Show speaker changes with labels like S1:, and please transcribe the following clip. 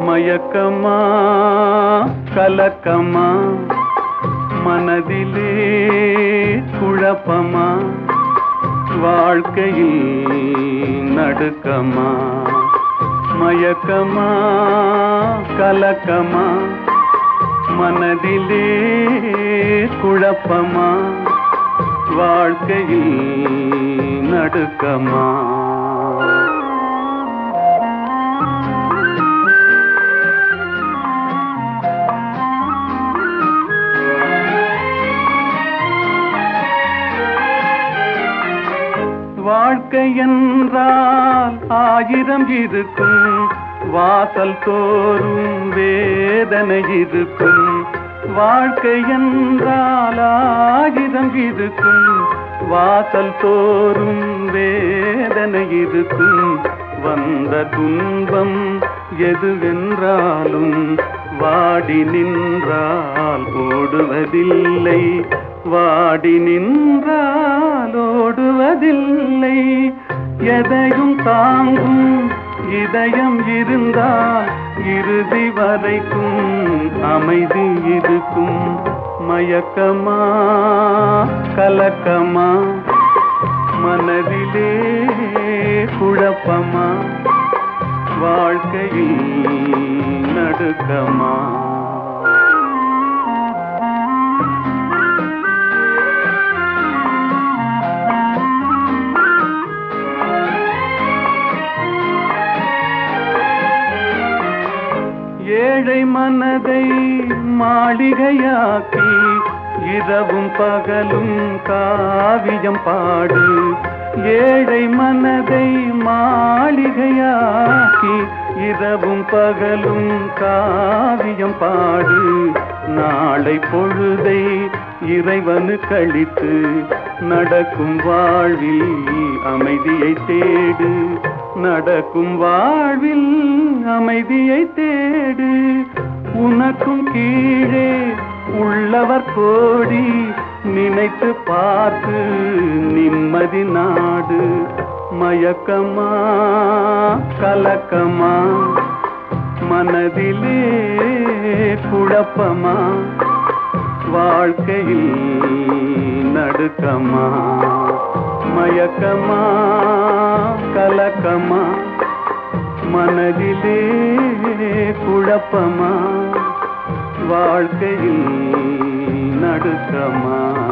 S1: மயக்கமா கலக்கமா மனதிலே குழப்பமா வாழ்க்கையில் நடுக்கமா மயக்கமா கலக்கமா மனதிலே குழப்பமா வாழ்க்கையில் நடுக்கமா. வாழ்க்கை என்றால் ஆயிரம் இருக்கும். வாசல் தோறும் வேதனை இருக்கும். வாழ்க்கை என்றால் ஆயிரம் இருக்கும். வாசல் தோறும் வேதனை இருக்கும். வந்த துன்பம் எதுவென்றாலும் வாடி நின்றால் ஓடுவதில்லை வாடி நின்றாலோடுவதில்லை. எதையும் தாங்கும் இதயம் இருந்தால் இறுதி வரைக்கும் அமைதி இருக்கும். மயக்கமா கலக்கமா மனதிலே குழப்பமா வாழ்க்கையில் நடுக்கமா? ஏழை மனதை மாளிகையாக்கி இரவும் பகலும் காவியம் பாடு ஏழை மனதை மாளிகையாக்கி இரவும் பகலும் காவியம் பாடு நாளை பொழுதை இறைவனு கழித்து நடக்கும் வாழ்வில் அமைதியை தேடு நடக்கும் வாழ்வில் அமைதியை தேடு. உனக்கும் கீழே உள்ளவர் கோடி. நினைத்து பார்த்து நிம்மதி நாடு. மயக்கமா கலக்கமா. மனதிலே குழப்பமா. வாழ்க்கையில் நடுக்கமா. மயக்கமா கலக்கமா. மனதிலே குழப்பமா? வாழ்க்கையில் நடுக்கமா?